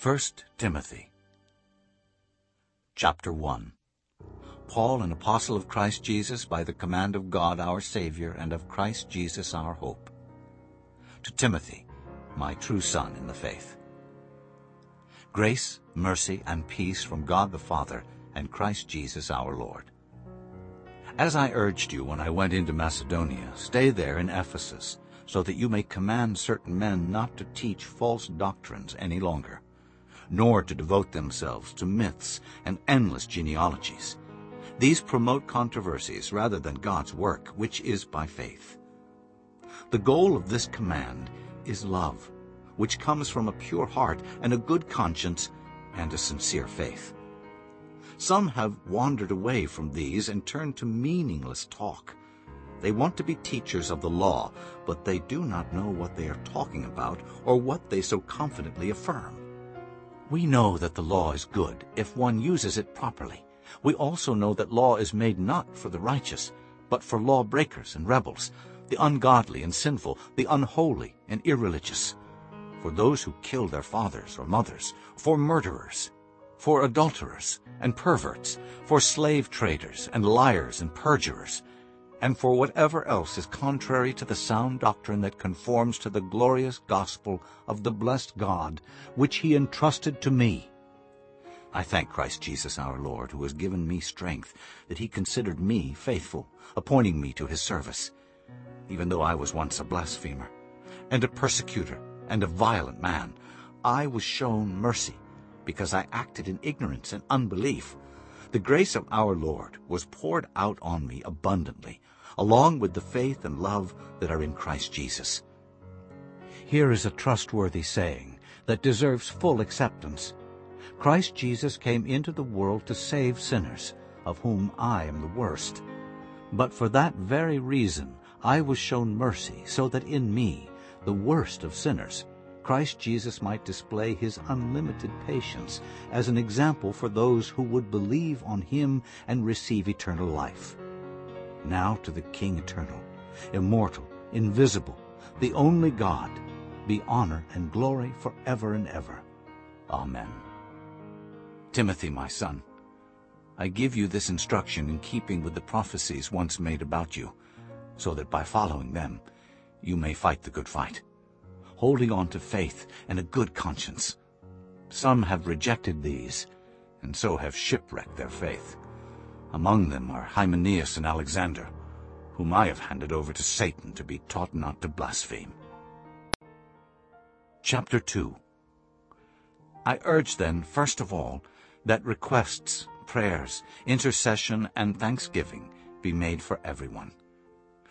1 Timothy Chapter 1 Paul, an apostle of Christ Jesus, by the command of God our Savior, and of Christ Jesus our hope. To Timothy, my true son in the faith. Grace, mercy, and peace from God the Father and Christ Jesus our Lord. As I urged you when I went into Macedonia, stay there in Ephesus, so that you may command certain men not to teach false doctrines any longer, nor to devote themselves to myths and endless genealogies. These promote controversies rather than God's work, which is by faith. The goal of this command is love, which comes from a pure heart and a good conscience and a sincere faith. Some have wandered away from these and turned to meaningless talk. They want to be teachers of the law, but they do not know what they are talking about or what they so confidently affirm. We know that the law is good if one uses it properly. We also know that law is made not for the righteous, but for lawbreakers and rebels, the ungodly and sinful, the unholy and irreligious, for those who kill their fathers or mothers, for murderers, for adulterers and perverts, for slave traders and liars and perjurers, and for whatever else is contrary to the sound doctrine that conforms to the glorious gospel of the blessed God, which he entrusted to me. I thank Christ Jesus our Lord, who has given me strength, that he considered me faithful, appointing me to his service, even though I was once a blasphemer, and a persecutor, and a violent man. I was shown mercy, because I acted in ignorance and unbelief. The grace of our Lord was poured out on me abundantly, along with the faith and love that are in Christ Jesus. Here is a trustworthy saying that deserves full acceptance. Christ Jesus came into the world to save sinners, of whom I am the worst. But for that very reason I was shown mercy, so that in me, the worst of sinners, Christ Jesus might display his unlimited patience as an example for those who would believe on him and receive eternal life. Now to the King eternal, immortal, invisible, the only God, be honor and glory forever and ever. Amen. Timothy, my son, I give you this instruction in keeping with the prophecies once made about you, so that by following them you may fight the good fight holding on to faith and a good conscience. Some have rejected these, and so have shipwrecked their faith. Among them are Hymenaeus and Alexander, whom I have handed over to Satan to be taught not to blaspheme. Chapter 2 I urge then, first of all, that requests, prayers, intercession, and thanksgiving be made for everyone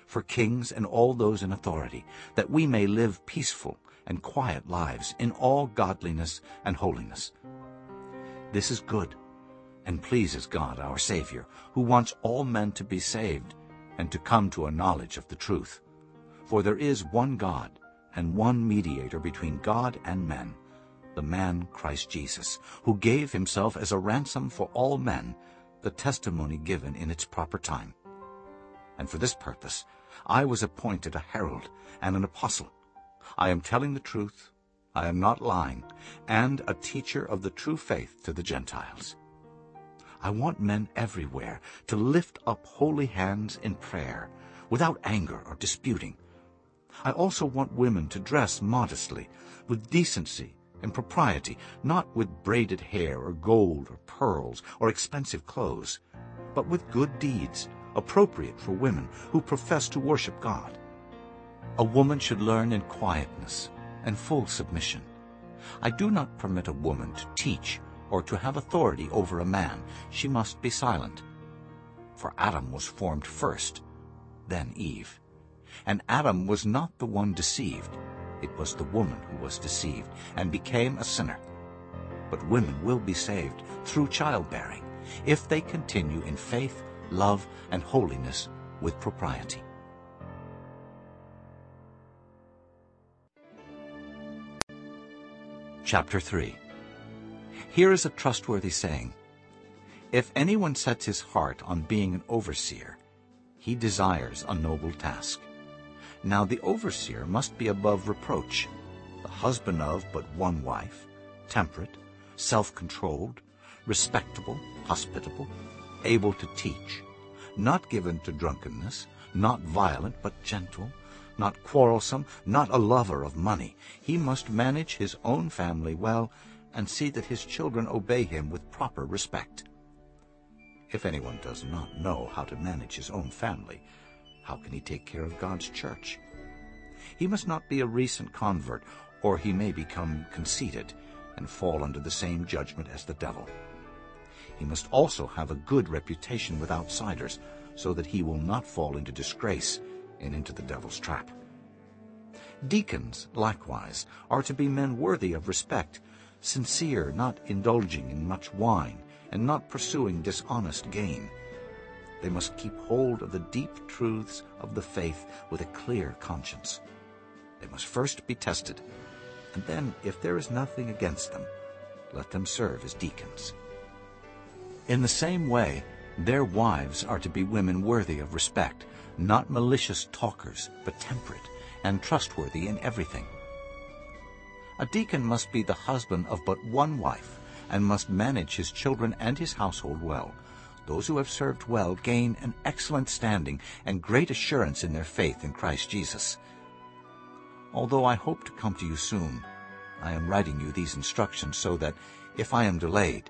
for kings and all those in authority, that we may live peaceful and quiet lives in all godliness and holiness. This is good and pleases God our Savior, who wants all men to be saved and to come to a knowledge of the truth. For there is one God and one mediator between God and men, the man Christ Jesus, who gave himself as a ransom for all men, the testimony given in its proper time. And for this purpose I was appointed a herald and an apostle. I am telling the truth, I am not lying, and a teacher of the true faith to the Gentiles. I want men everywhere to lift up holy hands in prayer, without anger or disputing. I also want women to dress modestly, with decency and propriety, not with braided hair or gold or pearls or expensive clothes, but with good deeds appropriate for women who profess to worship God. A woman should learn in quietness and full submission. I do not permit a woman to teach or to have authority over a man. She must be silent. For Adam was formed first, then Eve. And Adam was not the one deceived. It was the woman who was deceived and became a sinner. But women will be saved through childbearing if they continue in faith love, and holiness with propriety. Chapter 3 Here is a trustworthy saying. If anyone sets his heart on being an overseer, he desires a noble task. Now the overseer must be above reproach, the husband of but one wife, temperate, self-controlled, respectable, hospitable, able to teach, not given to drunkenness, not violent but gentle, not quarrelsome, not a lover of money. He must manage his own family well and see that his children obey him with proper respect. If anyone does not know how to manage his own family, how can he take care of God's church? He must not be a recent convert, or he may become conceited and fall under the same judgment as the devil. He must also have a good reputation with outsiders, so that he will not fall into disgrace and into the devil's trap. Deacons, likewise, are to be men worthy of respect, sincere, not indulging in much wine, and not pursuing dishonest gain. They must keep hold of the deep truths of the faith with a clear conscience. They must first be tested, and then, if there is nothing against them, let them serve as deacons. In the same way, their wives are to be women worthy of respect, not malicious talkers, but temperate and trustworthy in everything. A deacon must be the husband of but one wife, and must manage his children and his household well. Those who have served well gain an excellent standing and great assurance in their faith in Christ Jesus. Although I hope to come to you soon, I am writing you these instructions so that, if I am delayed,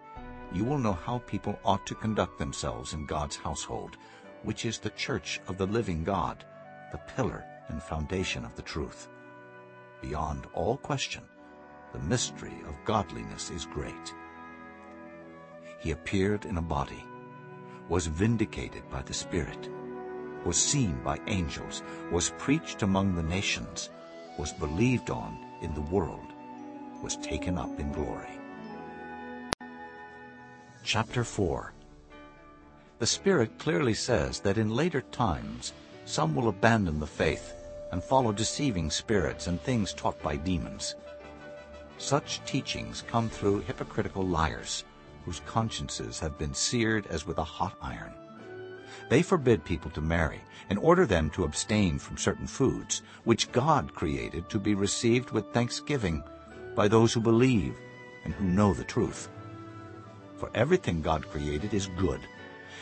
you will know how people ought to conduct themselves in God's household, which is the church of the living God, the pillar and foundation of the truth. Beyond all question, the mystery of godliness is great. He appeared in a body, was vindicated by the Spirit, was seen by angels, was preached among the nations, was believed on in the world, was taken up in glory. Chapter 4 The Spirit clearly says that in later times some will abandon the faith and follow deceiving spirits and things taught by demons. Such teachings come through hypocritical liars, whose consciences have been seared as with a hot iron. They forbid people to marry and order them to abstain from certain foods, which God created to be received with thanksgiving by those who believe and who know the truth. For everything God created is good,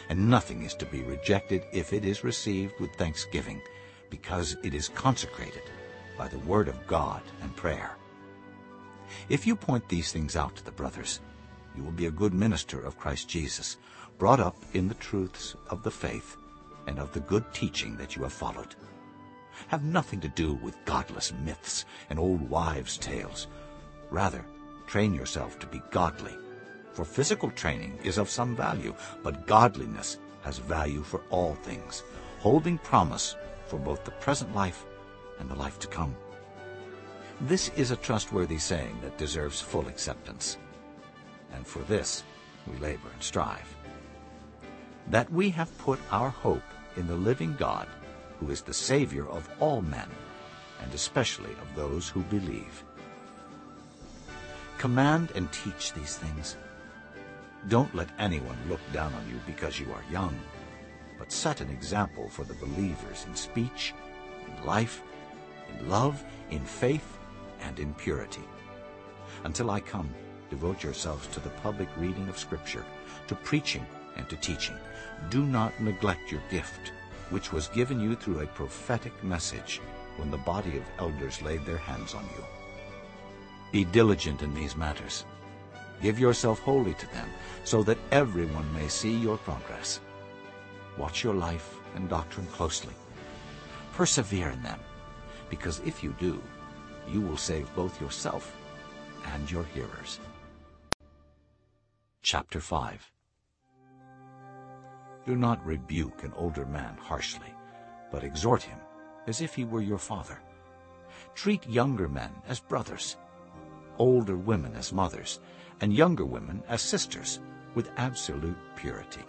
and nothing is to be rejected if it is received with thanksgiving, because it is consecrated by the word of God and prayer. If you point these things out to the brothers, you will be a good minister of Christ Jesus, brought up in the truths of the faith and of the good teaching that you have followed. Have nothing to do with godless myths and old wives' tales. Rather, train yourself to be godly for physical training is of some value, but godliness has value for all things, holding promise for both the present life and the life to come. This is a trustworthy saying that deserves full acceptance. And for this we labor and strive. That we have put our hope in the living God, who is the Savior of all men, and especially of those who believe. Command and teach these things. Don't let anyone look down on you because you are young, but set an example for the believers in speech, in life, in love, in faith, and in purity. Until I come, devote yourselves to the public reading of Scripture, to preaching and to teaching. Do not neglect your gift, which was given you through a prophetic message when the body of elders laid their hands on you. Be diligent in these matters. Give yourself wholly to them, so that everyone may see your progress. Watch your life and doctrine closely. Persevere in them, because if you do, you will save both yourself and your hearers. Chapter 5 Do not rebuke an older man harshly, but exhort him as if he were your father. Treat younger men as brothers, older women as mothers, and younger women as sisters with absolute purity.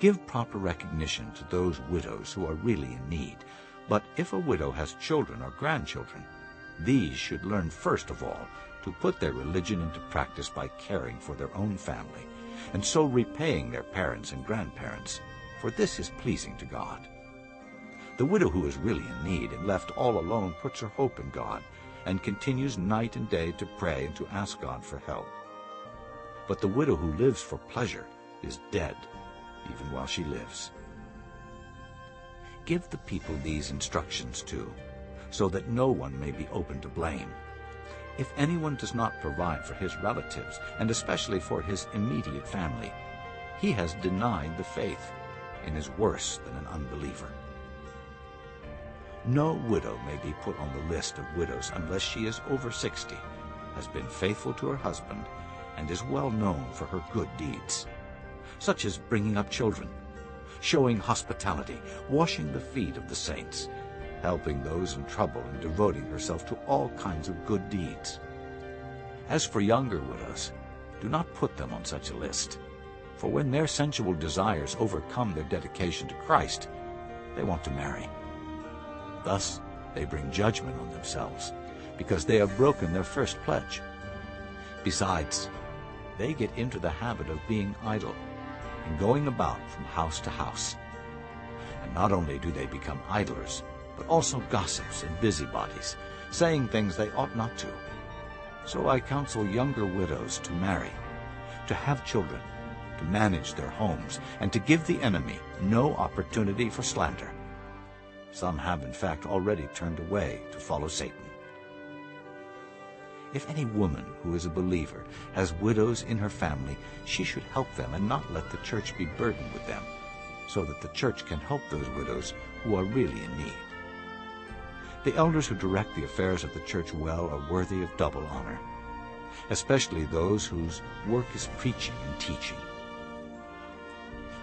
Give proper recognition to those widows who are really in need, but if a widow has children or grandchildren, these should learn first of all to put their religion into practice by caring for their own family, and so repaying their parents and grandparents, for this is pleasing to God. The widow who is really in need and left all alone puts her hope in God, and continues night and day to pray and to ask God for help. But the widow who lives for pleasure is dead, even while she lives. Give the people these instructions too, so that no one may be open to blame. If anyone does not provide for his relatives, and especially for his immediate family, he has denied the faith and is worse than an unbeliever. No widow may be put on the list of widows unless she is over 60, has been faithful to her husband, and is well known for her good deeds, such as bringing up children, showing hospitality, washing the feet of the saints, helping those in trouble and devoting herself to all kinds of good deeds. As for younger widows, do not put them on such a list, for when their sensual desires overcome their dedication to Christ, they want to marry. Thus they bring judgment on themselves, because they have broken their first pledge. Besides, they get into the habit of being idle and going about from house to house. And not only do they become idlers, but also gossips and busybodies, saying things they ought not to. So I counsel younger widows to marry, to have children, to manage their homes, and to give the enemy no opportunity for slander. Some have, in fact, already turned away to follow Satan. If any woman who is a believer has widows in her family, she should help them and not let the church be burdened with them, so that the church can help those widows who are really in need. The elders who direct the affairs of the church well are worthy of double honor, especially those whose work is preaching and teaching.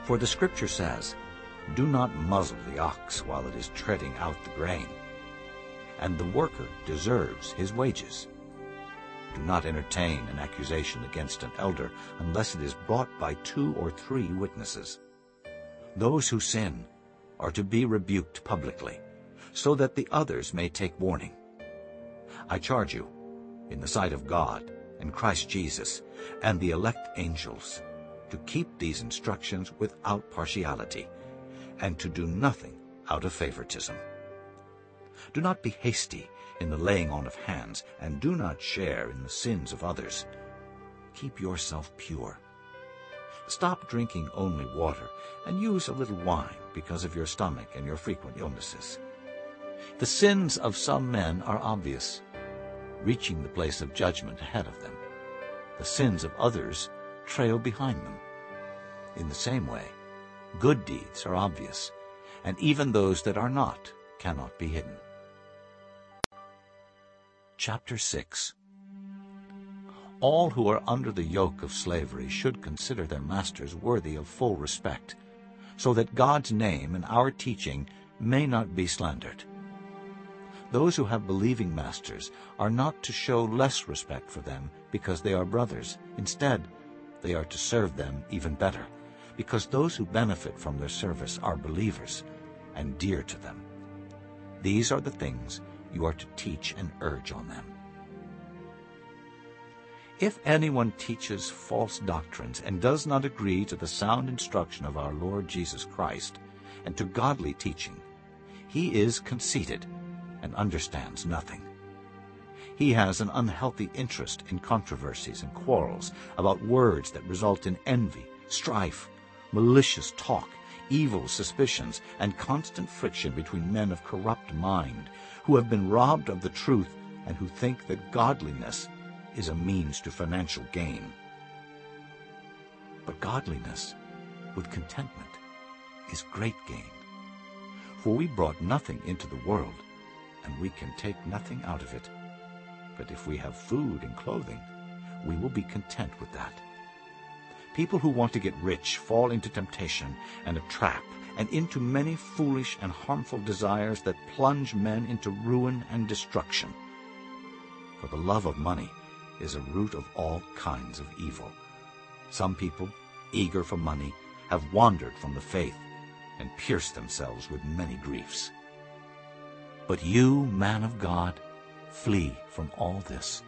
For the Scripture says, Do not muzzle the ox while it is treading out the grain, and the worker deserves his wages. Do not entertain an accusation against an elder unless it is brought by two or three witnesses. Those who sin are to be rebuked publicly, so that the others may take warning. I charge you, in the sight of God and Christ Jesus and the elect angels, to keep these instructions without partiality, and to do nothing out of favoritism. Do not be hasty in the laying on of hands, and do not share in the sins of others. Keep yourself pure. Stop drinking only water, and use a little wine because of your stomach and your frequent illnesses. The sins of some men are obvious, reaching the place of judgment ahead of them. The sins of others trail behind them. In the same way, good deeds are obvious, and even those that are not cannot be hidden. Chapter 6 All who are under the yoke of slavery should consider their masters worthy of full respect, so that God's name and our teaching may not be slandered. Those who have believing masters are not to show less respect for them because they are brothers. Instead, they are to serve them even better, because those who benefit from their service are believers and dear to them. These are the things you are to teach and urge on them. If anyone teaches false doctrines and does not agree to the sound instruction of our Lord Jesus Christ and to godly teaching, he is conceited and understands nothing. He has an unhealthy interest in controversies and quarrels about words that result in envy, strife, malicious talk, evil suspicions, and constant friction between men of corrupt mind who have been robbed of the truth and who think that godliness is a means to financial gain. But godliness with contentment is great gain. For we brought nothing into the world, and we can take nothing out of it. But if we have food and clothing, we will be content with that. People who want to get rich fall into temptation and a trap and into many foolish and harmful desires that plunge men into ruin and destruction. For the love of money is a root of all kinds of evil. Some people, eager for money, have wandered from the faith and pierced themselves with many griefs. But you, man of God, flee from all this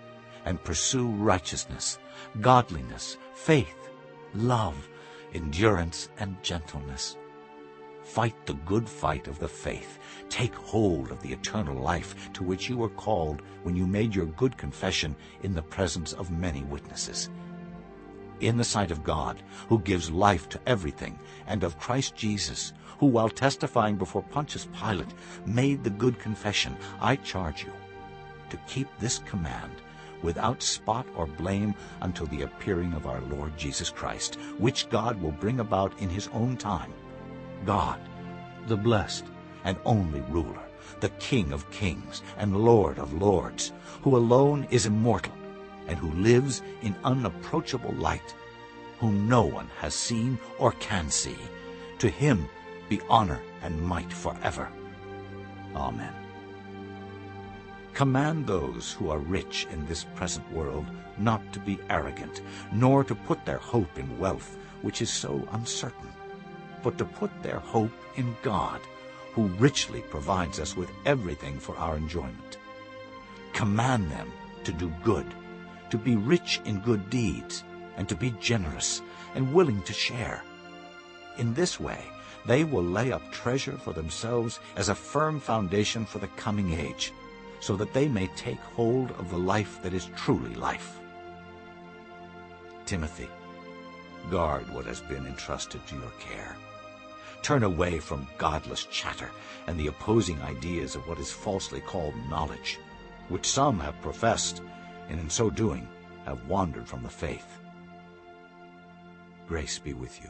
and pursue righteousness, godliness, faith, love, endurance, and gentleness Fight the good fight of the faith. Take hold of the eternal life to which you were called when you made your good confession in the presence of many witnesses. In the sight of God, who gives life to everything, and of Christ Jesus, who while testifying before Pontius Pilate made the good confession, I charge you to keep this command without spot or blame until the appearing of our Lord Jesus Christ, which God will bring about in his own time. God, the blessed and only ruler, the King of kings and Lord of lords, who alone is immortal and who lives in unapproachable light, whom no one has seen or can see. To him be honor and might forever. Amen. Command those who are rich in this present world not to be arrogant, nor to put their hope in wealth, which is so uncertain, but to put their hope in God, who richly provides us with everything for our enjoyment. Command them to do good, to be rich in good deeds, and to be generous and willing to share. In this way, they will lay up treasure for themselves as a firm foundation for the coming age, so that they may take hold of the life that is truly life. Timothy, guard what has been entrusted to your care. Turn away from godless chatter and the opposing ideas of what is falsely called knowledge, which some have professed, and in so doing have wandered from the faith. Grace be with you.